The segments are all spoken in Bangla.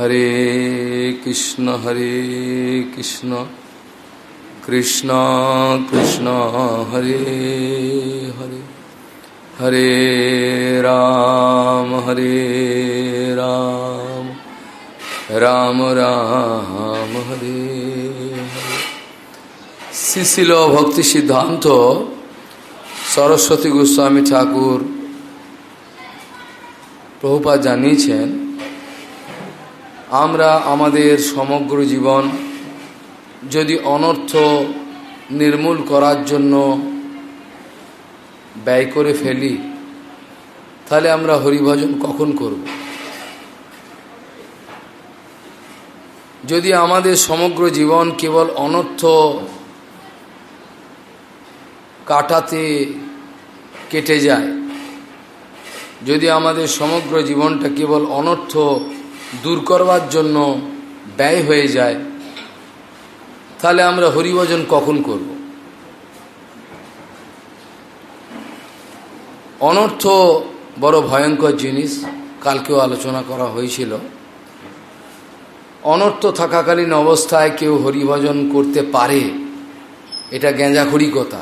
হরে কৃষ্ণ হরে কৃষ্ণ। কৃষ্ণ কৃষ্ণ, হরে হরে। হরে রাম হরে রাম। রাম রাম, হরে শিশিল ভক্তি সিদ্ধান্ত সরস্বতী গোস্বামী ঠাকুর প্রভুপা জানিয়েছেন আমরা আমাদের সমগ্র জীবন যদি অনর্থ নির্মূল করার জন্য ব্যয় করে ফেলি, তাহলে আমরা হরিভজন কখন করব? যদি আমাদের সমগ্র জীবন কেবল অনর্থ কাটাতে কেটে যায়, যদি আমাদের সমগ্র জীবনটা কেবল অনর্থ দূর করবার জন্য ব্যয় হয়ে যায়, তাহলে আমরা হরিভজন কখন করব? অনর্থ বড় ভয়ঙ্কর জিনিস, কালকেও আলোচনা করা হয়েছিল। অনর্থ থাকাকালীন অবস্থায় কেউ হরিভজন করতে পারে, এটা গেঁজাখড়ি কথা,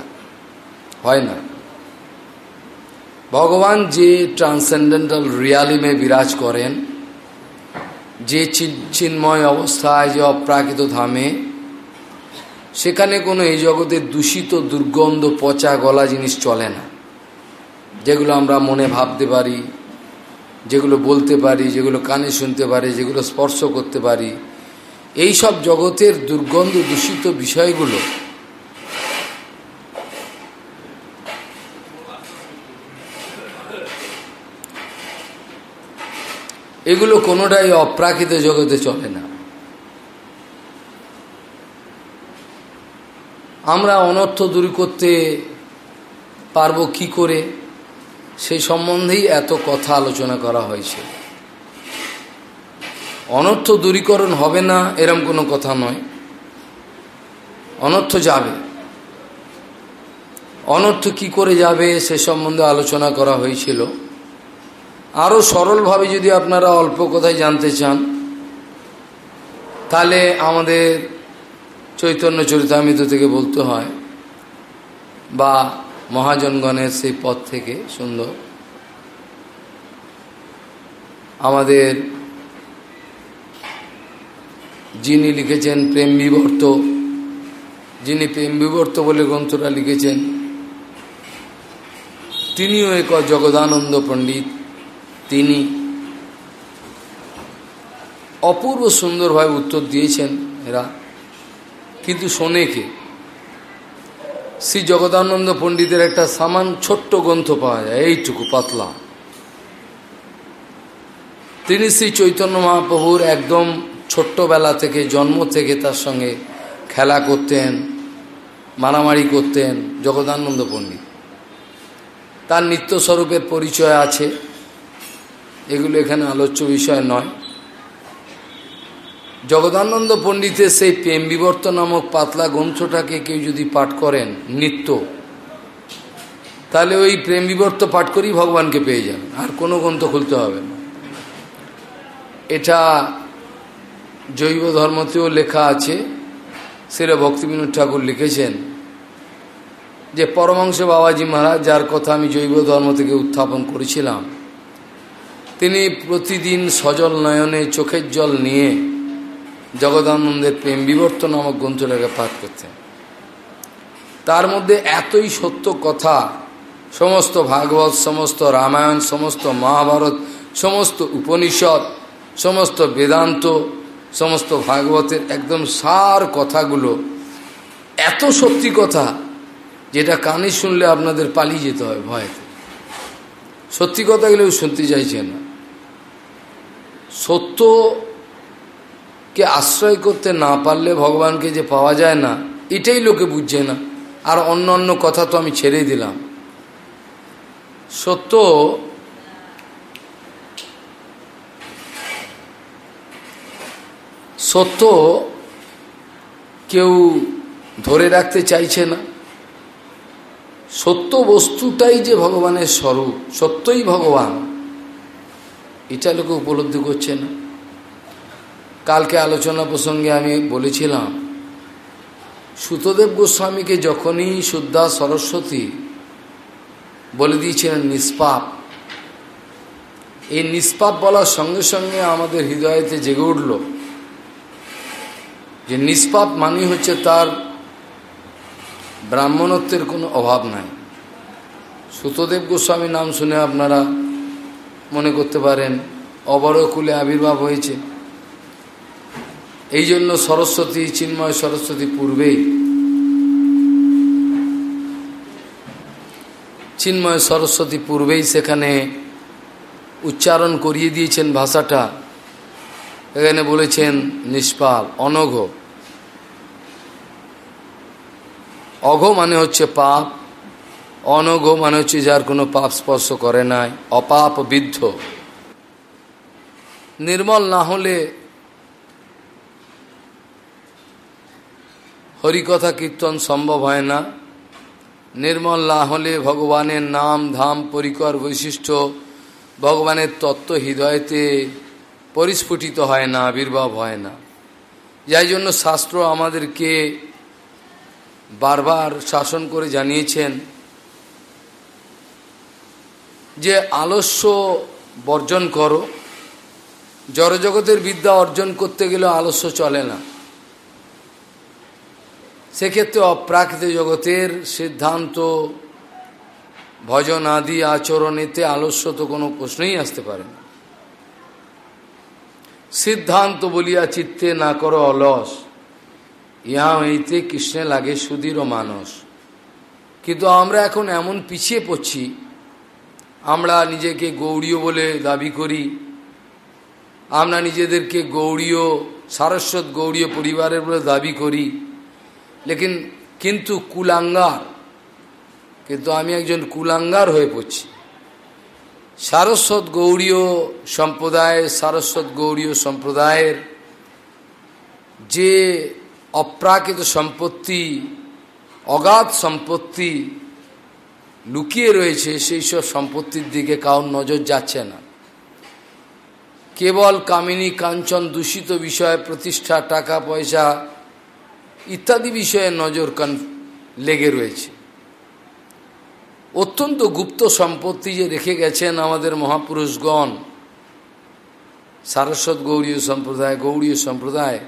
হয় না। ভগবান যে ট্রান্সেন্ডেন্টাল রিয়ালিমে বিরাজ করেন যে চিন্ময় অবস্থায়, যে অপ্রাকৃত ধামে, সেখানে কোনো এই জগতের দূষিত, দুর্গন্ধ, পচা গলা জিনিস চলে না। যেগুলো আমরা মনে ভাবতে পারি, যেগুলো বলতে পারি, যেগুলো কানে শুনতে পারি, যেগুলো স্পর্শ করতে পারি এই সব জগতের দুর্গন্ধ দূষিত বিষয়গুলো এগুলো কোনোটাই অপ্রাকৃত জগতে চলে না। আমরা অনর্থ দূর করতে পারব কি করে? সেই সম্বন্ধেই এত কথা আলোচনা করা হয়েছে। অনর্থ দূরীকরণ হবে না, এরম কোনো কথা নয়। অনর্থ যাবে। অনর্থ কি করে যাবে সে সম্বন্ধে আলোচনা করা হয়েছিল। আরও সরলভাবে যদি আপনারা অল্প কথায় জানতে চান, তাহলে আমাদের চৈতন্য চরিতামৃত থেকে বলতে হয়, বা মহাজনগণের সেই পথ থেকে সুন্দর। আমাদের যিনি লিখেছেন প্রেম বিবর্ত, যিনি প্রেম বিবর্ত বলে গ্রন্থটা লিখেছেন, তিনিও এক জগদানন্দ পণ্ডিত। তিনি অপূর্ব সুন্দরভাবে উত্তর দিয়েছেন এরা। কিন্তু শোনে কে? শ্রী জগদানন্দ পণ্ডিতের একটা সামান ছোট্ট গ্রন্থ পাওয়া যায়, এইটুকু পাতলা। তিনি শ্রী চৈতন্য মহাপ্রভুর একদম ছোট্টবেলা থেকে, জন্ম থেকে তার সঙ্গে খেলা করতেন, মারামারি করতেন জগদানন্দ পণ্ডিত। তার নিত্যস্বরূপের পরিচয় আছে। এগুলো এখানে আলোচ্য বিষয় নয়। জগদানন্দ পণ্ডিতের সেই প্রেম বিবর্ত নামক পাতলা গ্রন্থটাকে কেউ যদি পাঠ করেন, নিত্য, তাহলে ওই প্রেম বিবর্ত পাঠ করেই ভগবানকে পেয়ে যান, আর কোনো গ্রন্থ খুলতে হবে না। এটা জৈব ধর্মতেও লেখা আছে, সেটা ভক্তিবিনোদ ঠাকুর লিখেছেন, যে পরমাংশ বাবাজি মহারাজ, যার কথা আমি জৈব ধর্ম থেকে উত্থাপন করেছিলাম তিনি প্রতিদিন সজল নয়নে চোখের জল নিয়ে জগদানন্দের প্রেম বিবর্তন নামক গ্রন্থটাকে পাঠ করতেন। তার মধ্যে এতই সত্য কথা, সমস্ত ভাগবত, সমস্ত রামায়ণ, সমস্ত মহাভারত, সমস্ত উপনিষদ, সমস্ত বেদান্ত, সমস্ত ভাগবতের একদম সার কথাগুলো, এত সত্যি কথা যেটা কানে শুনলে আপনাদের পালিয়ে যেতে হয় ভয়তে। সত্যি কথাগুলো শুনতে চাইছে না। সত্যকে আশ্রয় করতে না পারলে ভগবানকে যে পাওয়া যায় না, এটাই লোকে বুঝছে না। আর অন্য অন্য কথা তো আমি ছেড়ে দিলাম। সত্য সত্য কেউ ধরে রাখতে চাইছে না। সত্য বস্তুটাই যে ভগবানের স্বরূপ, সত্যই ভগবান। এটা লোকে উপলব্ধি করছে না কালকে আলোচনা প্রসঙ্গে আমি বলেছিলাম, সুতদেব গোস্বামীকে যখনই শুদ্ধা সরস্বতী বলে দিয়েছিলেন নিষ্পাপ, এই নিষ্পাপ বলার সঙ্গে সঙ্গে আমাদের হৃদয়তে জেগে উঠল যে নিষ্পাপ মানি হচ্ছে তার ব্রাহ্মণত্বের কোনো অভাব নাই। সুতদেব গোস্বামী নাম শুনে আপনারা মনে করতে পারেন অবরকুলে আবির্ভাব হয়েছে। এই জন্য সরস্বতী, চিন্ময় সরস্বতী পূর্বেই চিন্ময় সরস্বতী পূর্বেই সেখানে উচ্চারণ করিয়ে দিয়েছেন ভাষাটা। এখানে বলেছেন নিষ্পাপ, অনঘ। অঘ মানে হচ্ছে পাপ অনঘ মানে হচ্ছে যার কোনো পাপ স্পর্শ করে নাই, অপাপ বিদ্ধ। নির্মল না হলে হরিকথা কীর্তন সম্ভব হয় না। নির্মল না হলে ভগবানের নাম ধাম পরিকর বৈশিষ্ট্য ভগবানের তত্ত্ব হৃদয়তে পরিস্ফুটিত হয় না, আবির্ভাব হয় না। যাই জন্য শাস্ত্র আমাদেরকে বারবার শাসন করে জানিয়েছেন যে আলস্য বর্জন করো, জড়জগতের বিদ্যা অর্জন করতে গেলে আলস্য চলে না। সেক্ষেত্রে অপ্রাকৃত জগতের সিদ্ধান্ত, ভজন আদি আচরণেতে আলস্য তো কোনো প্রশ্নই আসতে পারে সিদ্ধান্ত বলিয়া চিত্তে না করো অলস, ইহা হইতে কৃষ্ণে লাগে সুদীর মানস। কিন্তু আমরা এখন এমন পিছিয়ে পড়ছি আমরা নিজেকে গৌড়ীয় বলে দাবি করি। আমরা নিজেদেরকে গৌড়ীয়, সারস্বত গৌড়ীয় পরিবারের বলে দাবি করি। লেকিন কিন্তু কুলাঙ্গার, কিন্তু আমি একজন কুলাঙ্গার হয়ে পড়ছি। সারস্বত গৌড়ীয় সম্প্রদায়, সারস্বত গৌড়ীয় সম্প্রদায়ের যে অপ্রাকৃত সম্পত্তি, অগাধ সম্পত্তি লুকিয়ে রয়েছে সেই সব সম্পত্তির দিকে কাউর নজর যাচ্ছে না। কেবল কামিনী কাঞ্চন দূষিত বিষয় প্রতিষ্ঠা, টাকা, পয়সা ইত্যাদি বিষয়ে নজর কান লেগে রয়েছে। অত্যন্ত গুপ্ত সম্পত্তি যে রেখে গেছেন আমাদের মহাপুরুষগণ, সারস্বত গৌরীয় সম্প্রদায় গৌরীয় সম্প্রদায়,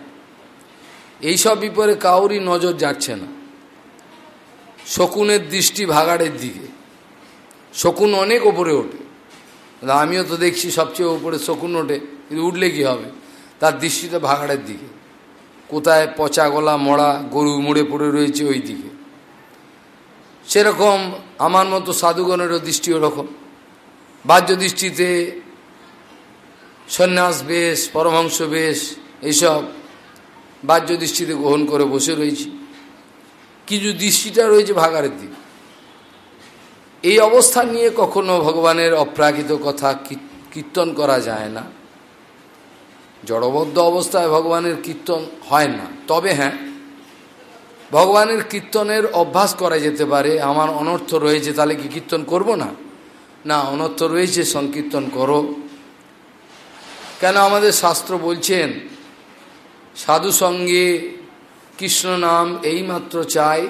এইসব বিপরে কাউরই নজর যাচ্ছে না। শকুনের দৃষ্টি ভাগাড়ের দিকে। শকুন অনেক ওপরে ওঠে। আমিও তো দেখছি সবচেয়ে ওপরে শকুন ওঠে, কিন্তু উঠলে কি হবে? তার দৃষ্টিটা ভাগাড়ের দিকে। কোথায় পচা গলা মরা গরু মুড়ে পড়ে রয়েছে ওই দিকে। সেরকম আমার মতো সাধুগণেরও দৃষ্টি ওরকম। বাহ্য দৃষ্টিতে সন্ন্যাস বেশ পরমাংশ বেশ, এইসব বাহ্য দৃষ্টিতে গ্রহণ করে বসে রয়েছি। কিছু দৃষ্টিটা রয়েছে ভাগারের দিকে। এই অবস্থা নিয়ে কখনো ভগবানের অপ্রাকৃত কথা কীর্তন করা যায় না। জড়বদ্ধ অবস্থায় ভগবানের কীর্তন হয় না। তবে হ্যাঁ ভগবানের কীর্তনের অভ্যাস করা যেতে পারে। আমার অনর্থ রয়েছে, তাহলে কি কীর্তন করব না? না, অনর্থ রয়েছে, সংকীর্তন করো। কেন আমাদের শাস্ত্র বলছেন সাধু সঙ্গে কৃষ্ণ নাম এইমাত্র চাই,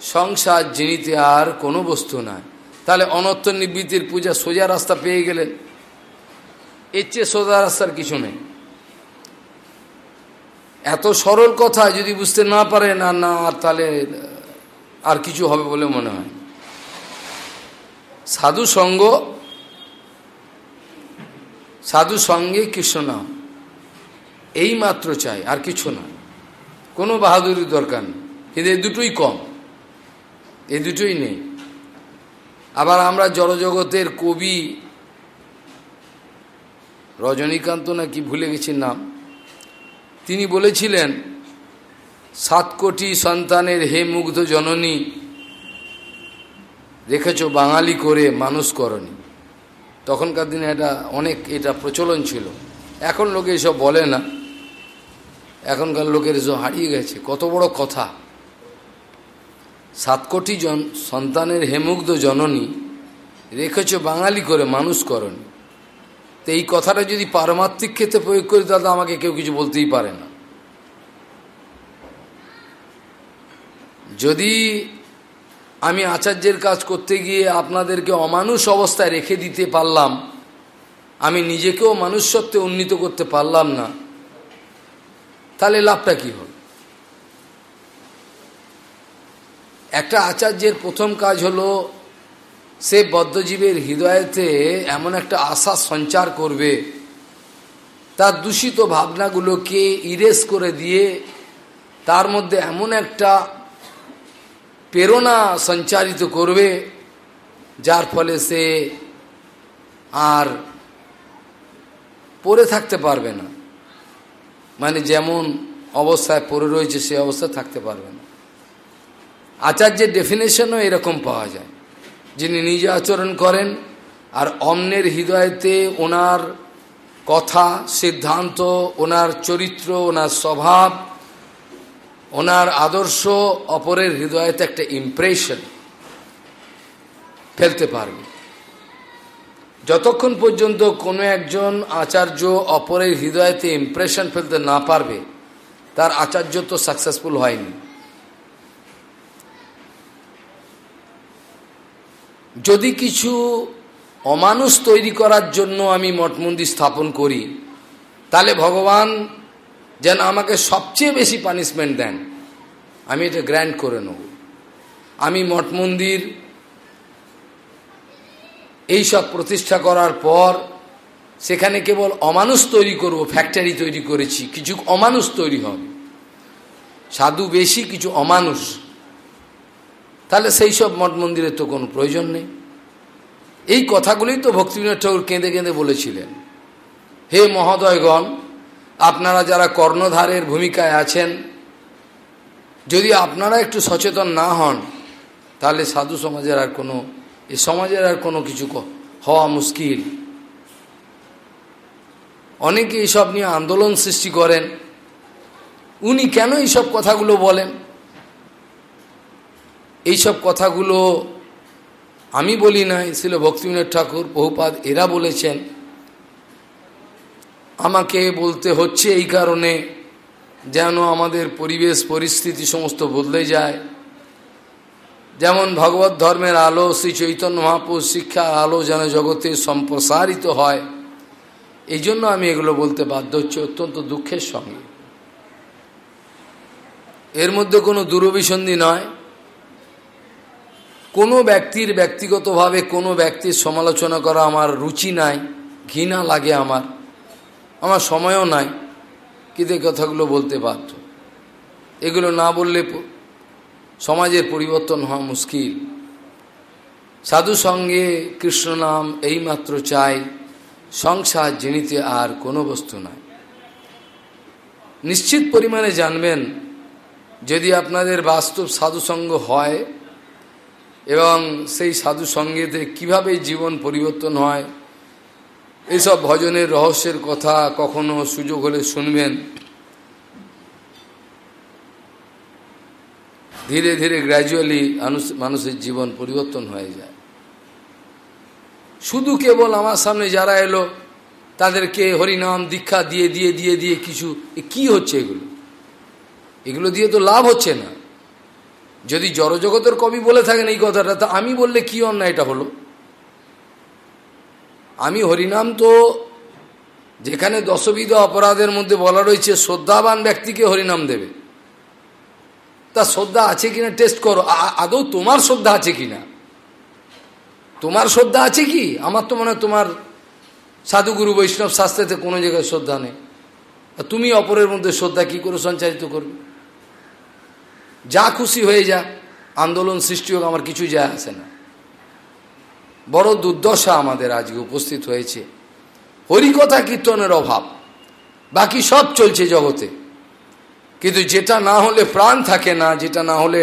সংসার জিনিতে আর কোনো বস্তু নাই। তাহলে অনর্থ নিবৃত্তির পূজা সোজা রাস্তা পেয়ে গেলেন। এর চেয়ে সোজা রাস্তার কিছু নেই। এত সরল কথা যদি বুঝতে না পারেন আর না, আর তাহলে, আর কিছু হবে বলে মনে হয়। সাধু সঙ্গ, সাধু সঙ্গে কৃষ্ণ নাম এই মাত্র চাই, আর কিছু না। কোনো বাহাদুরির দরকার নেই। কিন্তু এই দুটোই কম। এই দুটোই নেই। আবার আমরা জড়জগতের কবি রজনীকান্ত নাকি ভুলে গেছি নাম। তিনি বলেছিলেন, সাত কোটি সন্তানের হে মুগ্ধ জননী, রেখেছ বাঙালি করে মানুষ করনি। তখনকার দিনে এটা অনেক, এটা প্রচলন ছিল। এখন লোকে এসব বলে না। এখনকার লোকের এসব হারিয়ে গেছে। কত বড় কথা। সাত কোটি জন সন্তানের হেমুগ্ধ জননী রেখেছ বাঙালি করে, মানুষ করনি। তো এই কথাটা যদি পারমাত্মিক ক্ষেত্রে প্রয়োগ করি, তাহলে আমাকে কেউ কিছু বলতেই পারে না। যদি আমি আচার্যের কাজ করতে গিয়ে আপনাদেরকে অমানুষ অবস্থায় রেখে দিতে পারলাম, আমি নিজেকেও মানুষ সত্ত্বে উন্নীত করতে পারলাম না তাহলে লাভটা কি হল? একটা আচার্যের প্রথম কাজ হলো, সে বদ্ধজীবের হৃদয়তে এমন একটা আশা সঞ্চার করবে। তার দূষিত ভাবনাগুলোকে ইরেজ করে দিয়ে তার মধ্যে এমন একটা প্রেরণা সঞ্চারিত করবে, যার ফলে সে আর পড়ে থাকতে পারবে না। মানে যেমন অবস্থায় পড়ে রয়েছে, সে অবস্থায় থাকতে পারবে না। আচার্যের ডেফিনেশনও এরকম পাওয়া যায়। যিনি নিজে আচরণ করেন আর অন্যের হৃদয়তে ওনার কথা, সিদ্ধান্ত, ওনার চরিত্র, ওনার স্বভাব, ওনার আদর্শ অপরের হৃদয়তে একটা ইমপ্রেশন ফেলতে পারবে। যতক্ষণ পর্যন্ত কোনো একজন আচার্য অপরের হৃদয়তে ইমপ্রেশন ফেলতে না পারবে, তার আচার্য তো সাকসেসফুল হয়নি। যদি কিছু অমানুষ তৈরি করার জন্য আমি মঠ মন্দির স্থাপন করি, তাহলে ভগবান যেন আমাকে সবচেয়ে বেশি পানিশমেন্ট দেন। আমি এটা গ্র্যান্ড করে নেব। আমি মঠ মন্দির এইসব প্রতিষ্ঠা করার পর সেখানে কেবল অমানুষ তৈরি করব ফ্যাক্টরি তৈরি করেছি, কিছু অমানুষ তৈরি হবে। সাধু বেশি, কিছু অমানুষ। তাহলে সেই সব মঠ মন্দিরের তো কোনো প্রয়োজন নেই। এই কথাগুলোই তো ভক্তিবিনোদ ঠাকুর কেঁদে কেঁদে বলেছিলেন। হে মহোদয়গণ, আপনারা যারা কর্ণধারের ভূমিকায় আছেন, যদি আপনারা একটু সচেতন না হন, তাহলে সাধু সমাজের আর কোনো এ সমাজের আর কোনো কিছু হওয়া মুশকিল। অনেকে এইসব নিয়ে আন্দোলন সৃষ্টি করেন। উনি কেন এইসব কথাগুলো বলেন? এইসব কথাগুলো আমি বলি নাই, ছিল ভক্তিবিনোদ ঠাকুর, বহুপাদ, এরা বলেছেন। আমাকে বলতে হচ্ছে এই কারণে যেন আমাদের পরিবেশ, পরিস্থিতি সমস্ত বদলে যায়। যেমন ভগবত ধর্মের আলো, শ্রী চৈতন্য মহাপুর শিক্ষার আলো যেন জগতে সম্প্রসারিত হয়, এই জন্য আমি এগুলো বলতে বাধ্য হচ্ছে অত্যন্ত দুঃখের সঙ্গে। এর মধ্যে কোনো দূরভিসন্ধি নয়। কোনো ব্যক্তির ব্যক্তিগতভাবে কোনো ব্যক্তির সমালোচনা করা আমার রুচি নাই, ঘৃণা লাগে আমার আমার সময়ও নাই, কিন্তু কথাগুলো বলতে বাধ্য। এগুলো না বললে সমাজের পরিবর্তন হওয়া মুশকিল। সাধু সঙ্গে কৃষ্ণ নাম এইমাত্র চাই, সংসার জিনিতে আর কোনো বস্তু নাই। নিশ্চিত পরিমাণে জানবেন, যদি আপনাদের বাস্তব সাধুসঙ্গ হয় এবং সেই সাধু সঙ্গেতে কীভাবে জীবন পরিবর্তন হয়, এসব ভজনের রহস্যের কথা কখনো সুযোগ হলে শুনবেন। ধীরে ধীরে গ্র্যাজুয়ালি মানুষের জীবন পরিবর্তন হয়ে যায়। শুধু কেবল আমার সামনে যারা এলো, তাদেরকে হরিনাম, দীক্ষা দিয়ে দিয়ে দিয়ে দিয়ে কিছু কি হচ্ছে এগুলো? এগুলো দিয়ে তো লাভ হচ্ছে না। যদি জড়জগতের কবি বলে থাকেন এই কথাটা, তা আমি বললে কি অন্যায় এটা হলো? আমি হরিনাম তো যেখানে দশবিধ অপরাধের মধ্যে বলা রয়েছে, শ্রদ্ধাবান ব্যক্তিকে হরিনাম দেবে। তা শ্রদ্ধা আছে কিনা টেস্ট করো। আদৌ তোমার শ্রদ্ধা আছে কিনা? তোমার শ্রদ্ধা আছে কি? আমার তো মনে হয় তোমার সাধুগুরু বৈষ্ণব শাস্ত্রেতে কোনো জায়গায় শ্রদ্ধা নেই। তুমি অপরের মধ্যে শ্রদ্ধা কি করে সঞ্চারিত করবে? যা খুশি হয়ে যা, আন্দোলন সৃষ্টি হোক, আমার কিছু যায় আসে না। বড় দুর্দশা আমাদের আজকে উপস্থিত হয়েছে। হরিকথা কীর্তনের অভাব। বাকি সব চলছে জগতে। কিন্তু যেটা না হলে প্রাণ থাকে না, যেটা না হলে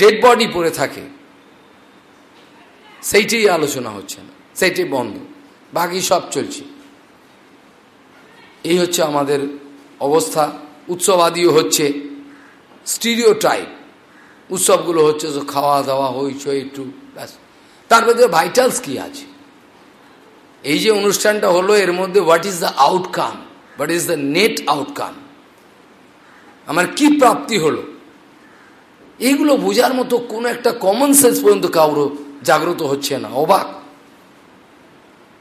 ডেড বডি পড়ে থাকে, সেইটাই আলোচনা হচ্ছে না, সেইটাই বন্ধ, বাকি সব চলছে। এই হচ্ছে আমাদের অবস্থা, উৎসবাদিও হচ্ছে স্টিরিও টাইপ উৎসবগুলো হচ্ছে তো খাওয়া দাওয়া হইচই একটু, ব্যাস। তার মধ্যে ভাইটালস কি আছে? এই যে অনুষ্ঠানটা হলো, এর মধ্যে what is the outcome what is the net outcome আমার কি প্রাপ্তি হলো? এইগুলো বোঝার মতো কোনো একটা কমন সেন্স পর্যন্ত কাউর জাগ্রত হচ্ছে না, অবাক।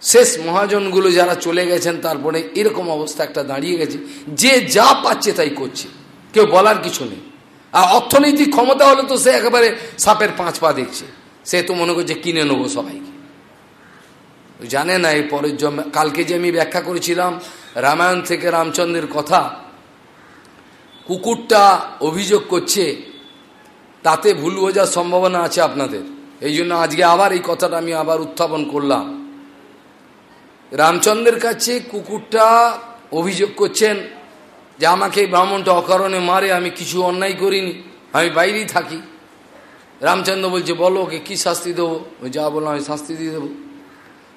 শেষ মহাজনগুলো যারা চলে গেছেন, তারপরে এরকম অবস্থা একটা দাঁড়িয়ে গেছে। যে যা পাচ্ছে তাই করছে। কেউ বলার কিছু নেই। আর অর্থনৈতিক ক্ষমতা হলে তো সে একেবারে সাপের পাঁচ পা দেখছে। সে তো মনে করছে, কিনে নেব সবাইকে। জানে না এই পরের জন্ম কালকে যে আমি ব্যাখ্যা করেছিলাম, রামায়ণ থেকে রামচন্দ্রের কথা কুকুরটা অভিযোগ করছে, তাতে ভুল বোঝার সম্ভাবনা আছে আপনাদের। এই জন্য আজকে আবার এই কথাটা আমি আবার উত্থাপন করলাম। রামচন্দ্রের কাছে কুকুরটা অভিযোগ করছেন যে আমাকে ব্রাহ্মণটা অকারণে মারে, আমি কিছু অন্যায় করিনি, আমি বাইরেই থাকি। রামচন্দ্র বলছে, বলো ওকে কী শাস্তি দেবো? যা বললাম আমি শাস্তি দিয়ে দেবো।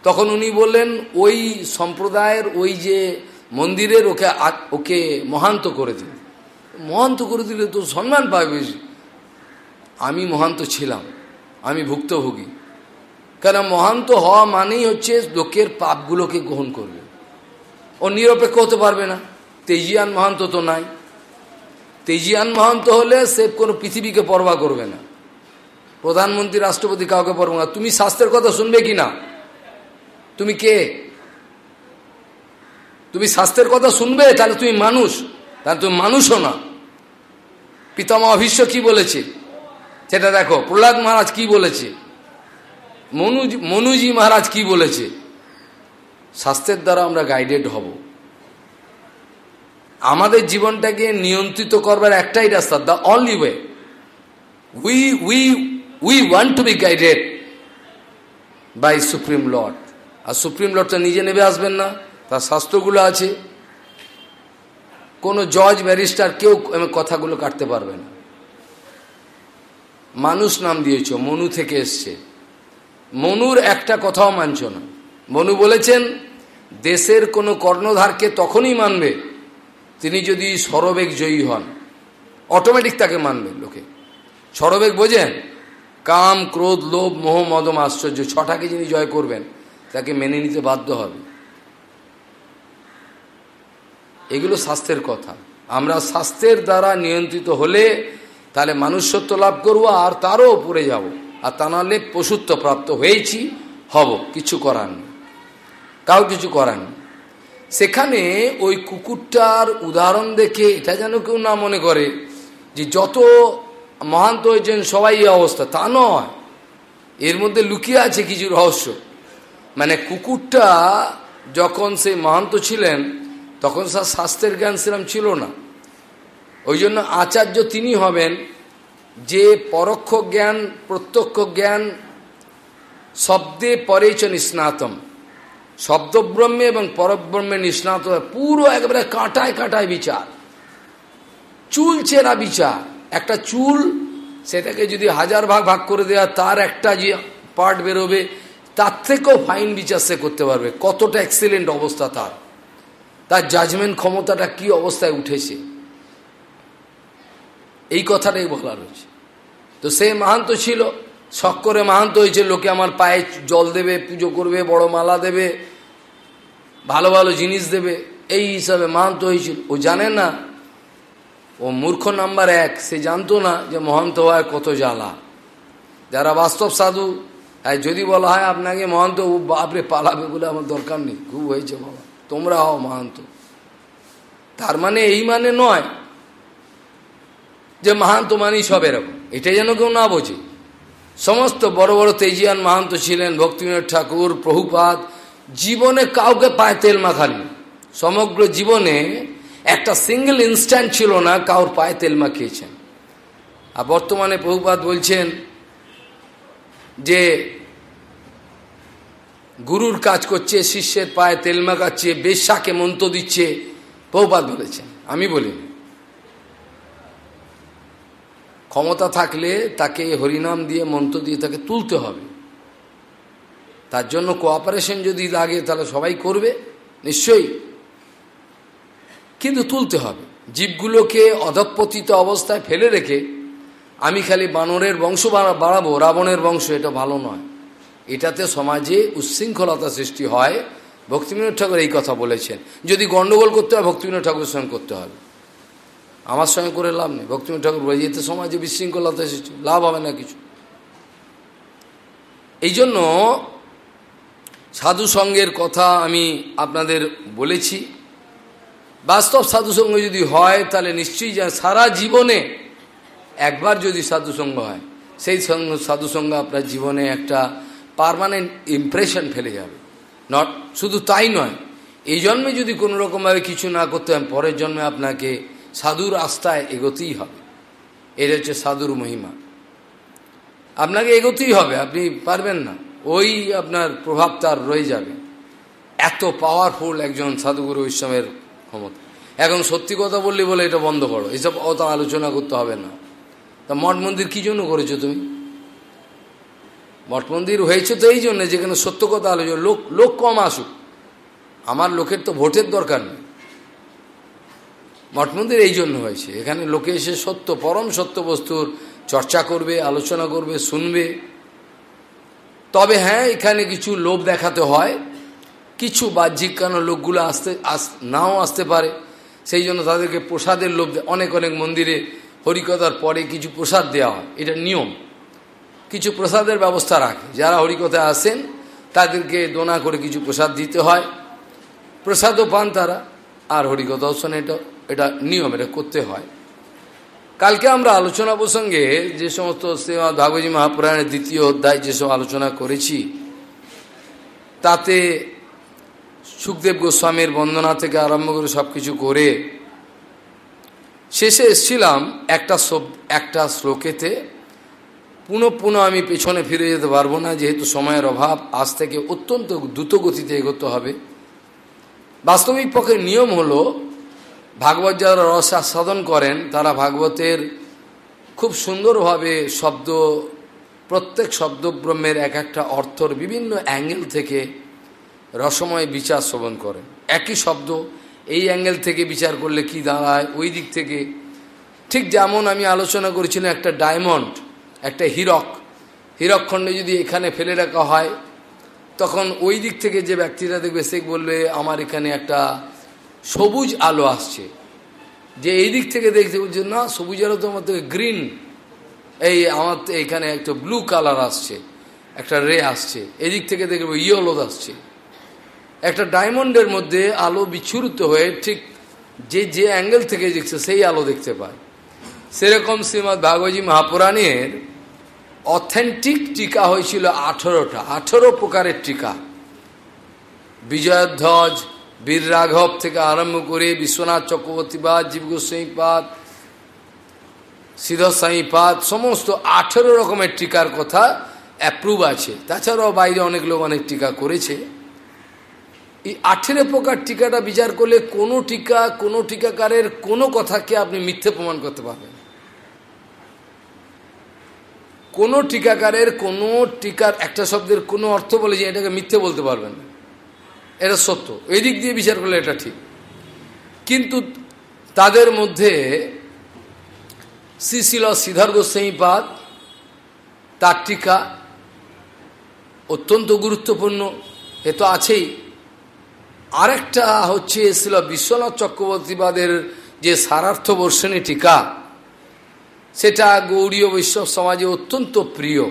তখন উনি বললেন, ওই সম্প্রদায়ের ওই যে মন্দিরের ওকে ওকে মহান্ত করে দিল মহান্ত করে দিলে তো সম্মান পাবে আমি মহান্ত ছিলাম, আমি ভুক্তভোগী। কেন মহান্ত হওয়া মানেই হচ্ছে লোকের পাপগুলোকে গ্রহণ করবে। ও নিরপেক্ষ হতে পারবে না। তেজিয়ান মহান্ত তো নাই। তেজিয়ান মহান্ত হলে সে কোনো পৃথিবীকে পরবা করবে না। প্রধানমন্ত্রী, রাষ্ট্রপতি কাউকে পরব না। তুমি স্বাস্থ্যের কথা শুনবে কি না? তুমি কে? তুমি স্বাস্থ্যের কথা শুনবে? তাহলে তুমি মানুষ। তাহলে তুমি মানুষও না। পিতামা অভীষ্য কি বলেছে? সেটা দেখো, প্রহ্লাদ মহারাজ কি বলেছে? মনুজ মনুজি মহারাজ কি বলেছে? স্বাস্থ্যের দ্বারা আমরা গাইডেড হব। আমাদের জীবনটাকে নিয়ন্ত্রিত করবার একটাই রাস্তা the only way we we we want to be guided by supreme lord R supreme লর্ডটা নিজে নেবে, আসবেন না। তার শাস্ত্রগুলো আছে। কোনো জজ, ব্যারিস্টার কেউ কথাগুলো কাটতে পারবে না। মানুষ নাম দিয়েছ, মনু থেকে এসছে। মনুর একটা কথাও মানছ না। মনু বলেছেন, দেশের কোনো কর্ণধারকে তখনই মানবে তিনি যদি সরবেগ জয়ী হন। অটোমেটিক তাকে মানবে লোকে। সরবেগ বোঝেন, কাম, ক্রোধ, লোভ, মোহ, মদম, আশ্চর্য ছটাকে যিনি জয় করবেন, তাকে মেনে নিতে বাধ্য হবে। এগুলো স্বাস্থ্যের কথা। আমরা স্বাস্থ্যের দ্বারা নিয়ন্ত্রিত হলে তাহলে মানুষত্ব লাভ করব আর তারও উপরে যাব। আর তা নাহলে পশুত্ব প্রাপ্ত হয়েছি, হব, কিছু করার নেই। কাউ কিছু করার নেই। সেখানে ওই কুকুরটার উদাহরণ দেখে এটা যেন কেউ না মনে করে যে যত মহান্ত হয়েছেন সবাই এই অবস্থা। তা নয়। এর মধ্যে লুকিয়ে আছে কিছু রহস্য। মানে কুকুরটা যখন সে মহান্ত ছিলেন তখন তার স্বাস্থ্যের জ্ঞান সেরম ছিল না। ওই জন্য আচার্য তিনি হবেন যে পরোক্ষ জ্ঞান, প্রত্যক্ষ জ্ঞান, শব্দে পরেচ নিষ্ণাতম। শব্দব্রহ্মে এবং পরব্রহ্মে নিষ্ণাত পুরো একবারে কাঁটায় কাঁটায় বিচার। চুল চেরা বিচার। একটা চুল, সেটাকে যদি হাজার ভাগ ভাগ করে দেওয়া তার একটা যে পার্ট বেরোবে, তার থেকেও ফাইন বিচার সে করতে পারবে। কতটা এক্সিলেন্ট অবস্থা তার। তার জাজমেন্ট ক্ষমতাটা কি অবস্থায় উঠেছে? এই কথাটাই বলা রয়েছে। তো সে মাহান্ত ছিল শখ করে মাহান্ত হয়েছে, লোকে আমার পায়ে জল দেবে, পুজো করবে, বড় মালা দেবে, ভালো ভালো জিনিস দেবে, এই হিসাবে মাহান্ত হয়েছিল। ও জানে না, ও মূর্খ নাম্বার এক, সে জানতো না যে মহান্ত হওয়ার কত জ্বালা। যারা বাস্তব সাধু যদি বলা হয় আপনাকে মহান্ত বাপরে পালাবে বলে আমার দরকার নেই, খুব হয়েছে বাবা। তোমরা হও মহান্ত। তার মানে এই মানে নয় যে মাহান্ত মানি সব এরকম। এটা যেন কেউ না বোঝে। সমস্ত বড় বড় তেজিয়ান মাহান্ত ছিলেন ভক্তিবিনোদ ঠাকুর প্রভুপাত জীবনে কাউকে পায়ে তেল মাখানি সমগ্র জীবনে একটা সিঙ্গেল ইনস্ট্যান্ট ছিল না কাউর পায়ে তেল মাখিয়েছেন। আর বর্তমানে প্রভুপাত বলছেন যে গুরুর কাজ করছে, শিষ্যের পায়ে তেল মাখাচ্ছে, বেশাকে মন্ত্র দিচ্ছে। প্রভুপাত বলেছেন আমি বলিনি ক্ষমতা থাকলে তাকে হরিনাম দিয়ে মন্ত্র দিয়ে তাকে তুলতে হবে। তার জন্য কোঅপারেশন যদি লাগে, তাহলে সবাই করবে, নিশ্চয়ই। কিন্তু তুলতে হবে। জীবগুলোকে অধপতিত অবস্থায় ফেলে রেখে, আমি খালি বানরের বংশ বাড়াবো, রাবণের বংশ, এটা ভালো নয়। এটাতে সমাজে উচ্ছৃঙ্খলতা সৃষ্টি হয়। ভক্তিবিনোদ ঠাকুর এই কথা বলেছেন। যদি গণ্ডগোল করতে হয়, ভক্তিবিনোদ ঠাকুরের সঙ্গে করতে হবে। আমার সঙ্গে করে লাভ নেই। ভক্তিবিনোদ ঠাকুর বলে যেতে সমাজে বিশৃঙ্খলতা সৃষ্টি লাভ হবে না কিছু। এই জন্য সাধু সঙ্গের কথা আমি আপনাদের বলেছি। বাস্তব সাধুসঙ্গ যদি হয়, তাহলে নিশ্চয়ই যা সারা জীবনে একবার যদি সাধুসঙ্গ হয়, সেই সঙ্গ সাধুসঙ্গ আপনার জীবনে একটা পারমানেন্ট ইমপ্রেশন ফেলে যাবে। নট শুধু তাই নয়, এই জন্মে যদি কোনো রকমভাবে কিছু না করতে হয়, পরের জন্মে আপনাকে সাধুর আস্থায় এগোতেই হবে। এটা হচ্ছে সাধুর মহিমা। আপনাকে এগোতেই হবে, আপনি পারবেন না। ওই আপনার প্রভাব তার রয়ে যাবে। এত পাওয়ারফুল একজন সাধুগুরু ইসলামের ক্ষমতা। এখন সত্যি কথা বললি বলে এটা বন্ধ করো। এসব অত আলোচনা করতে হবে না। তা মঠ মন্দির কী জন্য করেছ তুমি? মঠ মন্দির হয়েছে তো এই জন্য, যেখানে সত্য কথা আলোচনা, লোক লোক কম আসুক। আমার লোকের তো ভোটের দরকার নেই। মঠ মন্দির এই জন্য হয়েছে। এখানে লোকে এসে সত্য, পরম সত্য বস্তুর চর্চা করবে, আলোচনা করবে, শুনবে। তবে হ্যাঁ এখানে কিছু লোভ দেখাতে হয়। কিছু বাহ্যিক কেন লোকগুলো আসতে, আস, নাও আসতে পারে। সেই জন্য তাদেরকে প্রসাদের লোভ অনেক অনেক মন্দিরে হরিকতার পরে কিছু প্রসাদ দেওয়া হয়। এটা নিয়ম। কিছু প্রসাদের ব্যবস্থা রাখে। যারা হরিকথায় আসেন, তাদেরকে দোনা করে কিছু প্রসাদ দিতে হয়। প্রসাদও পান তারা, আর হরিকথাও শোনে এটা এটা নিয়ম, এটা করতে হয়। কালকে আমরা আলোচনা প্রসঙ্গে যে সমস্ত শ্রীমৎ ভাগবতী মহাপুরাণের দ্বিতীয় অধ্যায় যেসব আলোচনা করেছি, তাতে সুখদেব গোস্বামীর বন্দনা থেকে আরম্ভ করে সব কিছু করে শেষে এসছিলাম একটা একটা শ্লোকেতে পুনঃ পুনঃ আমি পেছনে ফিরে যেতে পারব না, যেহেতু সময়ের অভাব, আজ থেকে অত্যন্ত দ্রুত গতিতে এগোতে হবে। বাস্তবিক পক্ষে নিয়ম হল, ভাগবত যারা রস আস্বাদন করেন, তারা ভাগবতের খুব সুন্দরভাবে শব্দ, প্রত্যেক শব্দব্রহ্মের এক একটা অর্থর বিভিন্ন অ্যাঙ্গেল থেকে রসময় বিচার শ্রবণ করেন। একই শব্দ, এই অ্যাঙ্গেল থেকে বিচার করলে কি দাঁড়ায়, ওই দিক থেকে। ঠিক যেমন আমি আলোচনা করেছিলাম একটা ডায়মন্ড একটা হীরক। হীরকখণ্ডে যদি এখানে ফেলে রাখা হয়, তখন ওই দিক থেকে যে ব্যক্তিরা দেখবে, সে বলবে, আমার এখানে একটা সবুজ আলো আসছে। যে এই দিক থেকে দেখতে বলছে না সবুজ আলো তো আমার গ্রিন। এই আমার এখানে একটা ব্লু কালার আসছে, একটা রে আসছে। এদিক থেকে দেখবে ইয়েলো আসছে। একটা ডায়মন্ডের মধ্যে আলো বিচ্ছুরিত হয়ে ঠিক যে যে অ্যাঙ্গেল থেকে দেখছে, সেই আলো দেখতে পায়। সেরকম শ্রীমৎ ভাগবতী মহাপুরাণের অথেন্টিক টিকা হয়েছিল আঠেরোটা, আঠেরো প্রকারের টিকা। বিজয়ধ্বজ বীর রাঘব থেকে আরম্ভ করে বিশ্বনাথ চক্রবর্তীবাদ জীব গোস্বাইপাদ সিদ্ধস্বামীপাদ সমস্ত আঠেরো রকমের টিকার কথা অ্যাপ্রুভ আছে। তাছাড়াও বাইরে অনেক লোক অনেক টিকা করেছে। এই আঠেরো প্রকার টিকাটা বিচার করলে কোনো টিকা, কোনো টিকাকারের কোনো কথাকে আপনি মিথ্যে প্রমাণ করতে পারবেন কোনো টিকাকারের কোনো টিকার একটা শব্দের কোনো অর্থ বলে যে এটাকে মিথ্যে বলতে পারবেন না। এটা সত্য। এই দিক দিয়ে বিচার করলে এটা ঠিক। কিন্তু তাদের মধ্যে শ্রীশিল শ্রীধর গোস্বাইপাদ তার টিকা অত্যন্ত গুরুত্বপূর্ণ। এ তো আছেই। আরেকটা হচ্ছে ছিল বিশ্বনাথ চক্রবর্তীবাদের যে সারার্থ বর্ষণী টিকা সেটা গৌরীয় বৈষ্ণব সমাজে অত্যন্ত প্রিয়।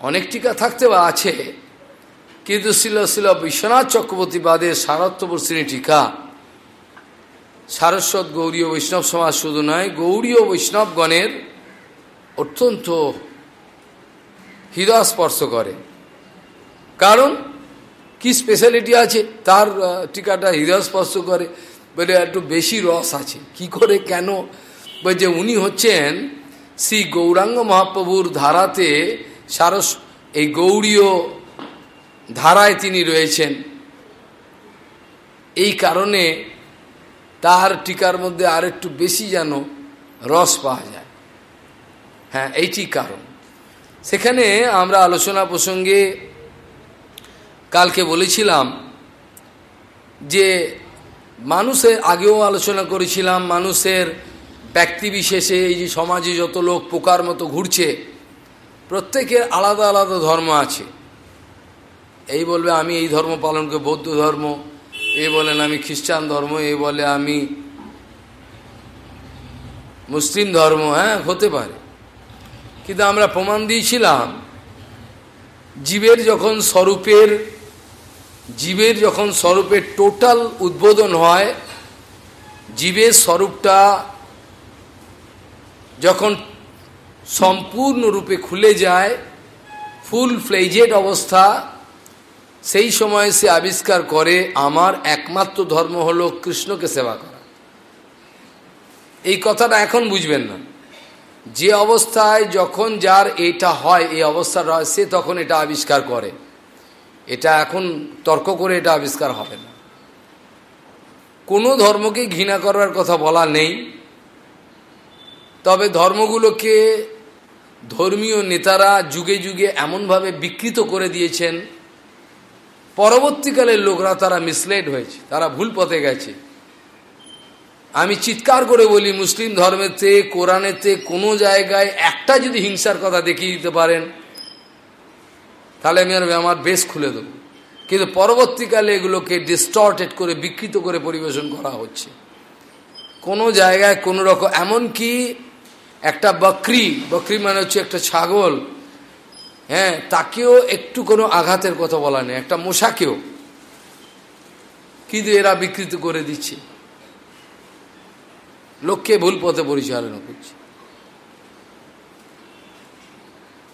অনেক টিকা থাকতে বা আছে, কিন্তু ছিল ছিল বিশ্বনাথ চক্রবর্তী চক্রবর্তীবাদের সারত্ববর্ষিনী টিকা সারস্বত গৌরীয় বৈষ্ণব সমাজ শুধু নয়, গৌরীয় বৈষ্ণবগণের অত্যন্ত হৃদয় স্পর্শ করে। কারণ কি স্পেশালিটি আছে? তার টিকাটা হৃদয় স্পর্শ করে, বলে একটু বেশি রস আছে। কি করে, কেন? যে উনি হচ্ছেন শ্রী গৌরাঙ্গ মহাপ্রভুর ধারাতে সারস, এই গৌরীয় ধারায় তিনি রয়েছেন। এই কারণে তার টিকার মধ্যে আর একটু বেশি যেন রস পাওয়া যায়। হ্যাঁ এইটি কারণ। সেখানে আমরা আলোচনা প্রসঙ্গে কালকে বলেছিলাম যে মানুষের, আগেও আলোচনা করেছিলাম, মানুষের ব্যক্তিবিশেষে এই যে সমাজে যত লোক পোকার মতো ঘুরছে, প্রত্যেকের আলাদা আলাদা ধর্ম আছে। এই বলবে, আমি এই ধর্ম পালন করি বৌদ্ধ ধর্ম, এ বলেন আমি খ্রিস্টান ধর্ম, এ বলে আমি মুসলিম ধর্ম। হ্যাঁ হতে পারে। কিন্তু আমরা প্রমাণ দিয়েছিলাম, জীবের যখন স্বরূপের, জীবের যখন স্বরূপের টোটাল উদ্বোধন হয়, জীবের স্বরূপটা যখন সম্পূর্ণরূপে খুলে যায় ফুল ফ্লেজেড অবস্থা, সেই সময় সে আবিষ্কার করে, আমার একমাত্র ধর্ম হলো কৃষ্ণকে সেবা করা। এই কথাটা এখন বুঝবেন না। যে অবস্থায় যখন যার এটা হয়, এই অবস্থাটা হয়, সে তখন এটা আবিষ্কার করে। এটা এখন তর্ক করে এটা আবিষ্কার হবে না। কোনো ধর্মকে ঘৃণা করার কথা বলা নেই। তবে ধর্মগুলোকে ধর্মীয় নেতারা যুগে যুগে এমনভাবে বিকৃত করে দিয়েছেন। পরবর্তীকালের লোকরা তারা মিসলেড হয়েছে, তারা ভুল পথে গেছে। আমি চিৎকার করে বলি, মুসলিম ধর্মেতে, কোরআনেতে কোনো জায়গায় একটা যদি হিংসার কথা দেখিয়ে দিতে পারেন, তাহলে আমি আর আমার বেশ খুলে দেবো। কিন্তু পরবর্তীকালে এগুলোকে ডিস্টর্টেড করে, বিকৃত করে পরিবেশন করা হচ্ছে। কোনো জায়গায় কোনো রকম, এমনকি একটা বকরি বকরি মানে হচ্ছে একটা ছাগল। হ্যাঁ তাকেও একটু কোনো আঘাতের কথা বলা নেই, একটা মশাকেও। কিন্তু এরা বিকৃত করে দিচ্ছে। লোককে ভুল পথে পরিচালনা করছে।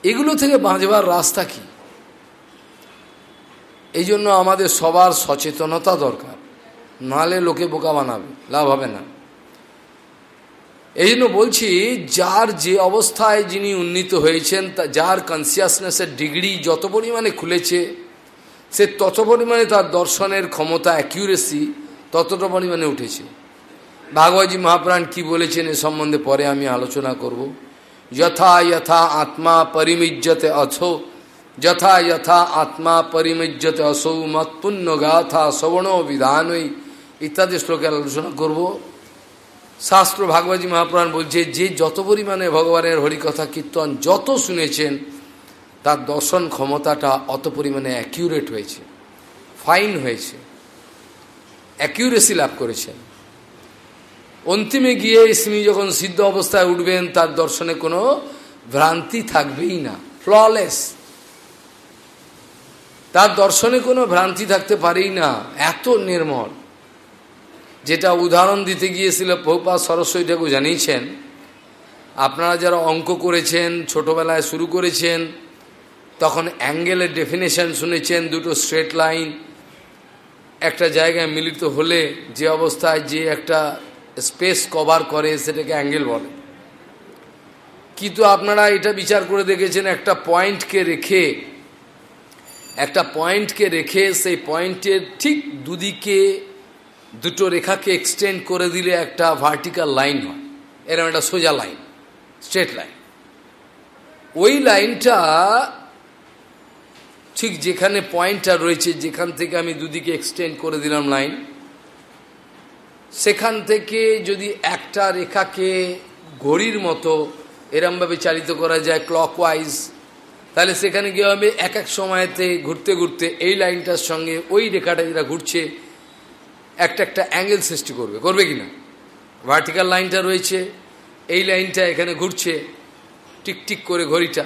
এগুলো থেকে বাঁচবার রাস্তা কি? এই জন্য আমাদের সবার সচেতনতা দরকার। নাহলে লোকে বোকা বানাবে, লাভ হবে না। এই জন্য বলছি, যার যে অবস্থায় যিনি উন্নীত হয়েছেন, তা যার কনসিয়াসনেসের ডিগ্রি যত পরিমাণে খুলেছে, সে তত পরিমাণে তার দর্শনের ক্ষমতা অ্যাকিউরেসি ততটা পরিমাণে উঠেছে। ভাগবতী মহাপ্রাণ কি বলেছেন এ সম্বন্ধে পরে আমি আলোচনা করব। যথা যথা আত্মা পরিমিজ্যতে অথো, যথা যথা আত্মা পরিমিজ্যতে অসৌ মৎপুণ্য গাথা শ্রবণ বিধানই ইত্যাদি শ্লোকের আলোচনা করব। শাস্ত্র ভাগবতী মহাপ্রাণ বলছে, যে যত পরিমাণে ভগবানের হরিকথা কীর্তন যত শুনেছেন, তার দর্শন ক্ষমতাটা অত পরিমাণে অ্যাকিউরেট হয়েছে ফাইন হয়েছে অ্যাকিউরেসি লাভ করেছেন। অন্তিমে গিয়ে স্মি যখন সিদ্ধ অবস্থায় উঠবেন, তার দর্শনে কোনো ভ্রান্তি থাকবেই না ফ্ললেস তার দর্শনে কোনো ভ্রান্তি থাকতে পারেই না, এত নির্মল। যেটা উদাহরণ দিতে গিয়েছিল বহুপা সরস্বতী ঠাকুর জানিয়েছেন। আপনারা যারা অঙ্ক করেছেন, ছোটবেলায় শুরু করেছেন, তখন অ্যাঙ্গেলের ডেফিনেশন শুনেছেন, দুটো স্ট্রেট লাইন। একটা জায়গায় মিলিত হলে যে অবস্থায় যে একটা স্পেস কভার করে সেটাকে অ্যাঙ্গেল বলে। কিন্তু আপনারা এটা বিচার করে দেখেছেন, একটা পয়েন্টকে রেখে, একটা পয়েন্টকে রেখে সেই পয়েন্টের ঠিক দুদিকে দুটো রেখাকে এক্সটেন্ড করে দিলে একটা ভার্টিক্যাল লাইন হয়। এরকম একটা সোজা লাইন স্ট্রেট লাইন ওই লাইনটা ঠিক যেখানে পয়েন্টটা রয়েছে, যেখান থেকে আমি দুদিকে এক্সটেন্ড করে দিলাম লাইন সেখান থেকে যদি একটা রেখাকে ঘড়ির মতো এরমভাবে চালিত করা যায় ক্লকওয়াইজ তাহলে সেখানে গিয়ে হবে এক এক সময়তে ঘুরতে ঘুরতে এই লাইনটার সঙ্গে ওই রেখাটা যেটা ঘুরছে একটা একটা অ্যাঙ্গেল সৃষ্টি করবে। করবে কি না ভার্টিক্যাল লাইনটা রয়েছে, এই লাইনটা এখানে ঘুরছে টিকটিক করে ঘড়িটা।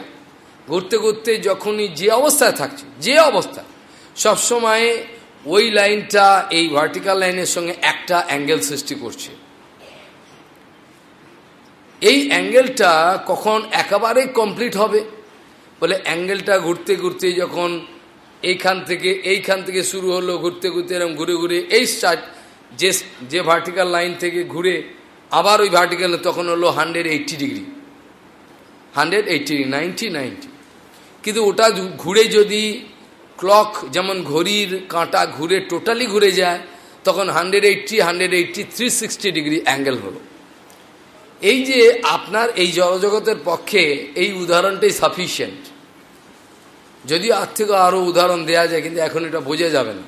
ঘুরতে ঘুরতে যখনই যে অবস্থায় থাকছে, যে অবস্থা, সবসময় ওই লাইনটা এই ভার্টিক্যাল লাইনের সঙ্গে একটা অ্যাঙ্গেল সৃষ্টি করছে। এই অ্যাঙ্গেলটা কখন একেবারেই কমপ্লিট হবে? বলে অ্যাঙ্গেলটা ঘুরতে ঘুরতে যখন এইখান থেকে এইখান থেকে শুরু হলো ঘুরতে ঘুরতে এরকম ঘুরে ঘুরে। এই স্টার্ট যে যে ভার্টিক্যাল লাইন থেকে ঘুরে আবার ওই ভার্টিক্যাল তখন হলো hundred eighty degree hundred eighty ninety ninety কিন্তু ওটা ঘুরে যদি ক্লক যেমন ঘড়ির কাঁটা ঘুরে টোটালি ঘুরে যায়, তখন hundred eighty hundred eighty three sixty degree angle হলো। এই যে আপনার এই জড়জগতের পক্ষে এই উদাহরণটাই সাফিসিয়েন্ট যদিও আর থেকে আরও উদাহরণ দেওয়া যায়, কিন্তু এখন এটা বোঝা যাবে না।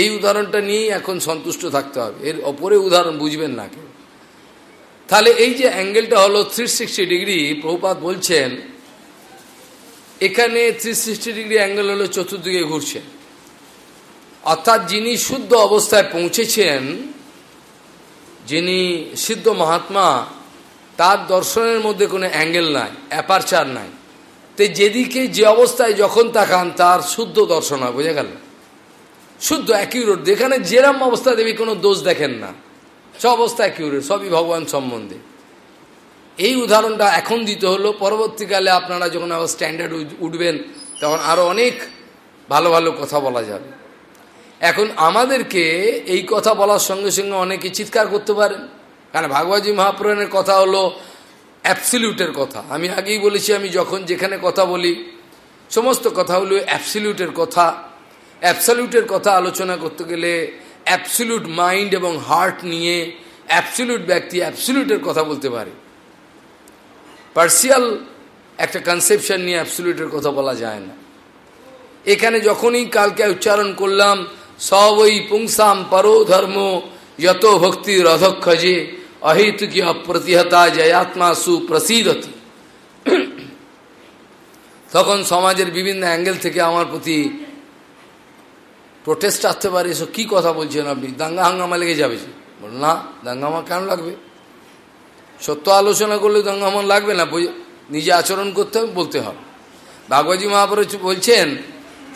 এই উদাহরণটা নিয়েই এখন সন্তুষ্ট থাকতে হবে। এর ওপরে উদাহরণ বুঝবেন না কেউ। তাহলে এই যে অ্যাঙ্গেলটা হলো থ্রি সিক্সটি ডিগ্রি, প্রভুপাত বলছেন, এখানে থ্রি সিক্সটি ডিগ্রি অ্যাঙ্গেল হলো চতুর্দিকে ঘুরছে। অর্থাৎ যিনি শুদ্ধ অবস্থায় পৌঁছেছেন, যিনি সিদ্ধ মহাত্মা, তার দর্শনের মধ্যে কোনো অ্যাঙ্গেল নাই অ্যাপারচার নাই। তো যেদিকে যে অবস্থায় যখন তাকান, তার শুদ্ধ দর্শন হয়, বোঝা গেল? শুদ্ধ অ্যাকিউরেট যেখানে যেরাম অবস্থা দেবী, কোনো দোষ দেখেন না। সব অবস্থা অ্যাকিউরেট সবই ভগবান সম্বন্ধে। এই উদাহরণটা এখন দিতে হলো। পরবর্তীকালে আপনারা যখন আবার স্ট্যান্ডার্ড উঠবেন, তখন আরও অনেক ভালো ভালো কথা বলা যাবে। এখন আমাদেরকে এই কথা বলার সঙ্গে সঙ্গে অনেকে চিৎকার করতে পারেন। কারণ ভাগবতী মহাপুরাণের কথা হলো অ্যাপসিলিউটের কথা। আমি আগেই বলেছি, আমি যখন যেখানে কথা বলি, সমস্ত কথা হলো অ্যাপসিলিউটের কথা। অ্যাপসলিউটের কথা আলোচনা করতে গেলে অ্যাপসিলিউট মাইন্ড এবং হার্ট নিয়ে অ্যাপসিলিউট ব্যক্তি অ্যাপসিলিউটের কথা বলতে পারে। পার্সিয়াল একটা কনসেপশন নিয়ে অ্যাপসিলিউটের কথা বলা যায় না। এখানে যখনই কালকে উচ্চারণ করলাম, সবই পুংসাম পরো ধর্ম, যত ভক্তির অধক্ষজে অহেতুকি অপ্রতিহতা জয়াত্মা সুপ্রসিদতি তখন সমাজের বিভিন্ন অ্যাঙ্গেল থেকে আমার প্রতি প্রোটেস্ট আসতে পারে, এসব কী কথা বলছেন আপনি? দাঙ্গা হাঙ্গামা লেগে যাবে বল না দাঙ্গামা কেন লাগবে? সত্য আলোচনা করলে দাঙ্গামা লাগবে না নিজে আচরণ করতে বলতে হবে। ভাগবতী মহাপুর বলছেন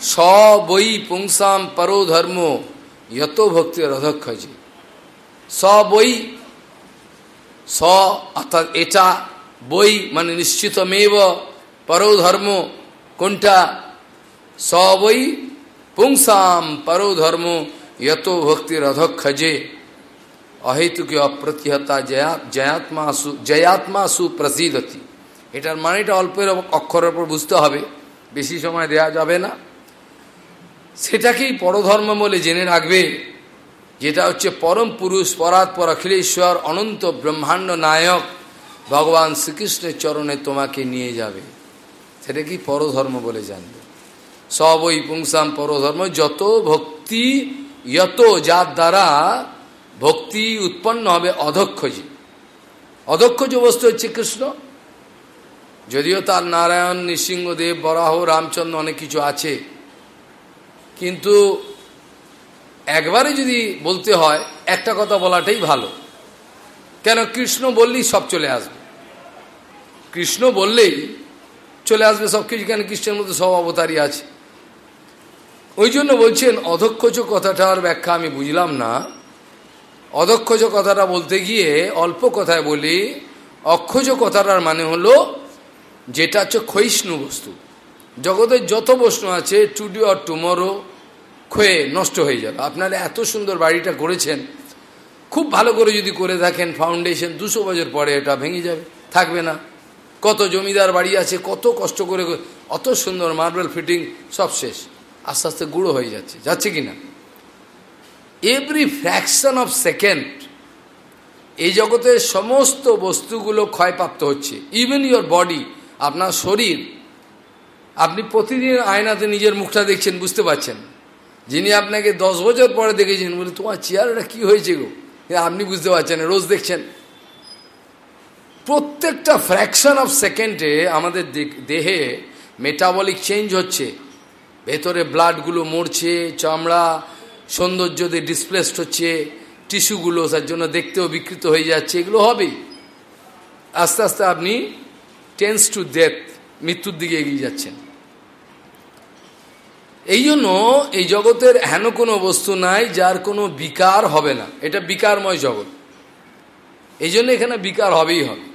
স বই পুংসাম পরো ধর্ম, যত ভক্তির অধক্ষজি স বই স, অর্থাৎ এটা বই মানে নিশ্চিতমেব পরো ধর্ম কোনটা? স বই পুংসাম পরো ধর্ম যত ভক্তির অধক্ষজে অহেতুকে অপ্রতিহতা জয়াত্মা সু জয়াত্মা সুপ্রসিদতি এটার মানেটা অল্পের অক্ষরের উপর বুঝতে হবে, বেশি সময় দেয়া যাবে না। সেটাকেই পরধর্ম বলে জেনে রাখবে। যেটা হচ্ছে পরম পুরুষ পরাৎপর অখিলেশ্বর, অনন্ত ব্রহ্মাণ্ড নায়ক, ভগবান শ্রীকৃষ্ণের চরণে তোমাকে নিয়ে যাবে। সেটা কি পরধর্ম বলে জানবে? সব ওই পুংসাম পরধর্ম, যত ভক্তি, যত যার দ্বারা ভক্তি উৎপন্ন হবে অধক্ষজ। অধক্ষজ বস্তু হচ্ছে কৃষ্ণ। যদিও তার নারায়ণ, নৃসিংহদেব, বরাহ, রামচন্দ্র অনেক কিছু আছে, কিন্তু একবারে যদি বলতে হয়, একটা কথা বলাটাই ভালো। কেন কৃষ্ণ বললেই সব চলে আসবে? কৃষ্ণ বললেই চলে আসবে সব কিছু, কেন কৃষ্ণের মধ্যে সব অবতারই আছে? ওই জন্য বলছেন, অধক্ষজ কথাটার ব্যাখ্যা আমি বুঝলাম না। অধক্ষজ কথাটা বলতে গিয়ে অল্প কথায় বলি, অক্ষজ কথাটার মানে হলো, যেটা হচ্ছে ক্ষয়িষ্ণু বস্তু। জগতের যত বস্তু আছে টুডি অর টুমরো ক্ষয়ে নষ্ট হয়ে যাবে। আপনারা এত সুন্দর বাড়িটা করেছেন, খুব ভালো করে যদি করে থাকেন ফাউন্ডেশন দুশো বছর পরে এটা ভেঙে যাবে, থাকবে না। কত জমিদার বাড়ি আছে, কত কষ্ট করে অত সুন্দর মার্বেল ফিটিং সব শেষ। আস্তে আস্তে গুঁড়ো হয়ে যাচ্ছে। যাচ্ছে কি না? এভরি ফ্র্যাকশন অফ সেকেন্ড এই জগতের সমস্ত বস্তুগুলো ক্ষয়প্রাপ্ত হচ্ছে। ইভেন ইয়োর বডি আপনার শরীর। আপনি প্রতিদিন আয়নাতে নিজের মুখটা দেখছেন, বুঝতে পারছেন? যিনি আপনাকে দশ বছর পরে দেখেছেন, বলে, তোমার চেয়ারটা কি হয়েছে গো? আপনি বুঝতে পারছেন রোজ দেখছেন। প্রত্যেকটা ফ্র্যাকশন অফ সেকেন্ডে আমাদের দেহে মেটাবলিক চেঞ্জ হচ্ছে। ভেতরে ব্লাডগুলো মরছে, চামড়া সৌন্দর্য দিয়ে ডিসপ্লেসড হচ্ছে টিস্যুগুলো তার জন্য দেখতেও বিকৃত হয়ে যাচ্ছে, এগুলো হবেই। আস্তে আস্তে আপনি টেন্স টু ডেথ মৃত্যুর দিকে এগিয়ে যাচ্ছেন। এই জন্য এই জগতের হেন কোনো বস্তু নাই যার কোনো বিকার হবে না। এটা বিকারময় জগৎ। এই জন্য এখানে বিকার হবেই হবে।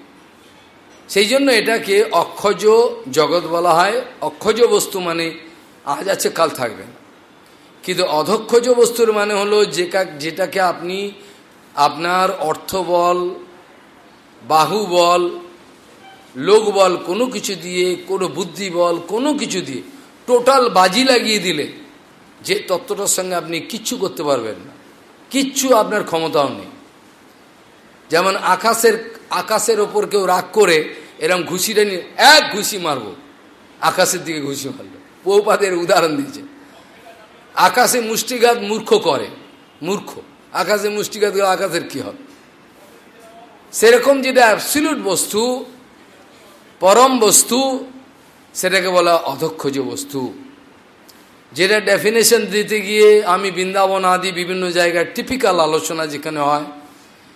সেই জন্য এটাকে অক্ষজ জগৎ বলা হয়। অক্ষজ বস্তু মানে আজ আছে, কাল থাকবে। না কিন্তু অধক্ষজ বস্তুর মানে হলো যে যেটাকে আপনি আপনার অর্থবল বাহুবল লোকবল কোনো কিছু দিয়ে, কোনো বুদ্ধিবল কোনো কিছু দিয়ে টোটাল বাজি লাগিয়ে দিলে, যে তত্ত্বটার সঙ্গে আপনি কিচ্ছু করতে পারবেন না। কিচ্ছু আপনার ক্ষমতাও নেই। যেমন আকাশের আকাশের ওপর কেউ রাগ করে, এরম ঘুষিটা নিয়ে এক ঘুষি মারব, আকাশের দিকে ঘুষি মারল। পৌপাদের উদাহরণ দিয়েছে। আকাশে মুষ্টিঘাত মূর্খ করে, মূর্খ। আকাশে মুষ্টিঘাত আকাশের কি হবে? সেরকম যেটা অ্যাবসিলুট বস্তু, পরম বস্তু সেটাকে বলা অধক্ষজ বস্তু। যেটা ডেফিনেশন দিতে গিয়ে আমি বৃন্দাবন আদি বিভিন্ন জায়গায় টিপিক্যাল আলোচনা যেখানে হয়,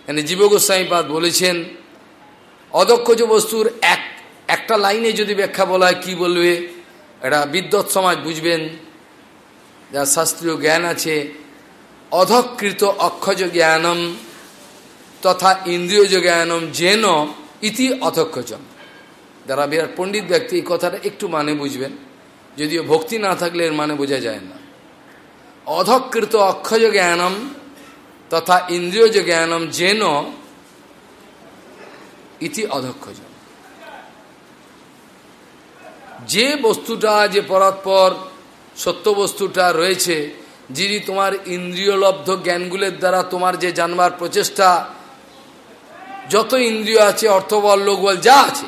এখানে জীবগোস্বাইপাদ বলেছেন অদক্ষজ বস্তুর এক, একটা লাইনে যদি ব্যাখ্যা বলা হয়, কী বলবে? এটা বিদ্যৎ সমাজ বুঝবেন যার শাস্ত্রীয় জ্ঞান আছে, অধকৃত অক্ষজ জ্ঞানম তথা ইন্দ্রিয়জ জ্ঞানম যেন ইতি অধক্ষজম। যারা বিরাট পণ্ডিত ব্যক্তি, এই কথাটা একটু মানে বুঝবেন। যদিও ভক্তি না থাকলে এর মানে বোঝা যায় না। অধকৃত অক্ষজ জ্ঞানম তথা ইন্দ্রিয়জ জ্ঞানম যেন ইতি অধক্ষজ। যে বস্তুটা, যে পরাৎপর সত্য বস্তুটা রয়েছে, যিনি তোমার ইন্দ্রিয়লব্ধ জ্ঞানগুলোর দ্বারা তোমার যে জানবার প্রচেষ্টা, যত ইন্দ্রিয় আছে, অর্থবল, লোকবল, যা আছে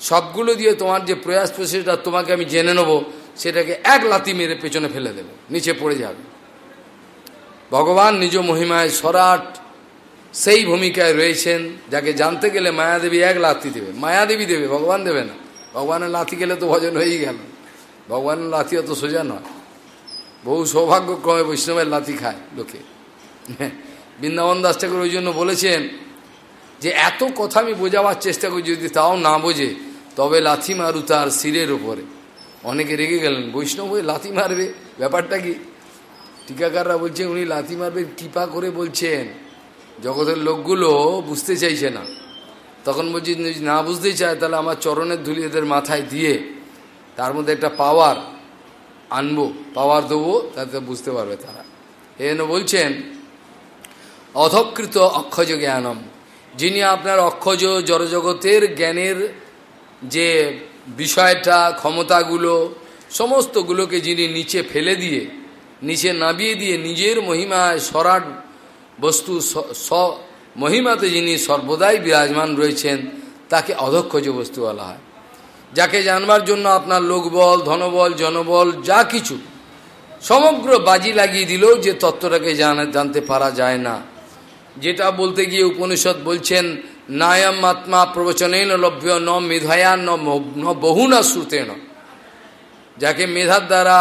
সবগুলো দিয়ে তোমার যে প্রয়াস প্রচেষ্টা, তোমাকে আমি জেনে নেব, সেটাকে এক লাতি মেরে পেছনে ফেলে দেবে, নিচে পড়ে যাবে। ভগবান নিজ মহিমায় সরাট সেই ভূমিকায় রয়েছেন, যাকে জানতে গেলে মায়াদেবী এক লাথি দেবে। মায়াদেবী দেবে, ভগবান দেবে না। ভগবানের লাথি গেলে তো ভজন হয়েই গেল। ভগবানের লাথি অত সোজা নয়। বহু সৌভাগ্যক্রমে বৈষ্ণবের লাথি খায় লোকে। বৃন্দাবন দাস ঠাকুর ওই জন্য বলেছেন যে, এত কথা আমি বোঝাবার চেষ্টা করি, যদি তাও না বোঝে তবে লাথি মারু তার শিরের ওপরে অনেকে রেগে গেলেন, বৈষ্ণব হয়ে লাথি মারবে? ব্যাপারটা কি? টিকাকাররা বলছেন, উনি লাথি মারবে কৃপা করে বলছেন। জগতের লোকগুলো বুঝতে চাইছে না। তখন বলছি না বুঝতে চায়, তাহলে আমার চরণের ধুলি এদের মাথায় দিয়ে তার মধ্যে একটা পাওয়ার আনব। পাওয়ার দেবো, তাতে বুঝতে পারবে তারা। এই বলছেন, অধকৃত অক্ষজ জ্ঞানম। যিনি আপনার অক্ষজ জড়জগতের জ্ঞানের যে বিষয়টা, ক্ষমতাগুলো, সমস্তগুলোকে যিনি নিচে ফেলে দিয়ে, নিচে নাবিয়ে দিয়ে নিজের মহিমায় সরাট বস্তু, স মহিমাতে যিনি সর্বদাই বিরাজমান রয়েছেন, তাকে অধক্ষজ বস্তু বলা হয়। যাকে জানবার জন্য আপনার লোকবল, ধনবল, জনবল, যা কিছু, সমগ্র বাজি লাগিয়ে দিলেও যে তত্ত্বটাকে জানতে পারা যায় না। যেটা বলতে গিয়ে উপনিষদ বলছেন নায়াম আত্মা প্রবচনেন লভ্য ন মেধায়া ন বহু না শ্রুতেন যাকে মেধার দ্বারা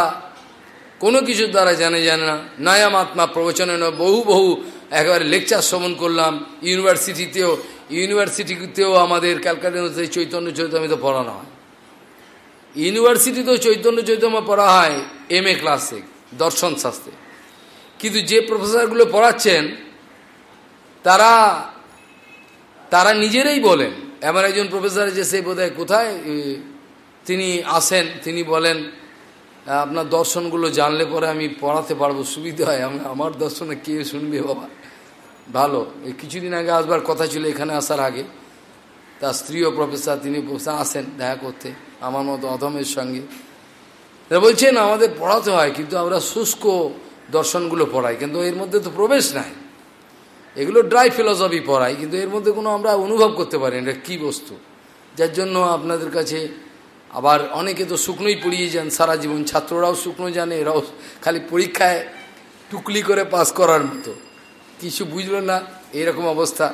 কোনো কিছুর দ্বারা জানে জানে না নায়াম আত্মা প্রবচনেন বহু বহু একেবারে লেকচার শ্রবণ করলাম ইউনিভার্সিটিতেও ইউনিভার্সিটিতেও আমাদের ক্যালকাটা চৈতন্য চৈতন্য পড়ানো হয় ইউনিভার্সিটিতেও চৈতন্য চৈতন্য পড়া হয় এম এ ক্লাসে দর্শন শাস্ত্রে কিন্তু যে প্রফেসরগুলো পড়াচ্ছেন তারা তারা নিজেরাই বলেন। এমন একজন প্রফেসর যে সে বোধ কোথায় তিনি আসেন, তিনি বলেন আপনার দর্শনগুলো জানলে পরে আমি পড়াতে পারব, সুবিধা হয়। আমি, আমার দর্শনে কে শুনবে বাবা? ভালো। এই কিছুদিন আগে আসবার কথা ছিল এখানে আসার আগে। তার স্ত্রীও প্রফেসর, তিনি প্রফেসর আসেন দেখা করতে, আমার মতো অধমের সঙ্গে। বলছেন, আমাদের পড়াতে হয়, কিন্তু আমরা শুষ্ক দর্শনগুলো পড়াই, কিন্তু এর মধ্যে তো প্রবেশ নাই। এগুলো ড্রাই ফিলসফি পড়াই, কিন্তু এর মধ্যে কোনো আমরা অনুভব করতে পারি এটা কী বস্তু? যার জন্য আপনাদের কাছে আবার অনেকে তো শুকনোই পড়িয়ে যান, সারা জীবন ছাত্ররাও শুকনো জানে, এরাও খালি পরীক্ষায় টুকলি করে পাস করার মতো। কিছু বুঝলো না, এরকম অবস্থা।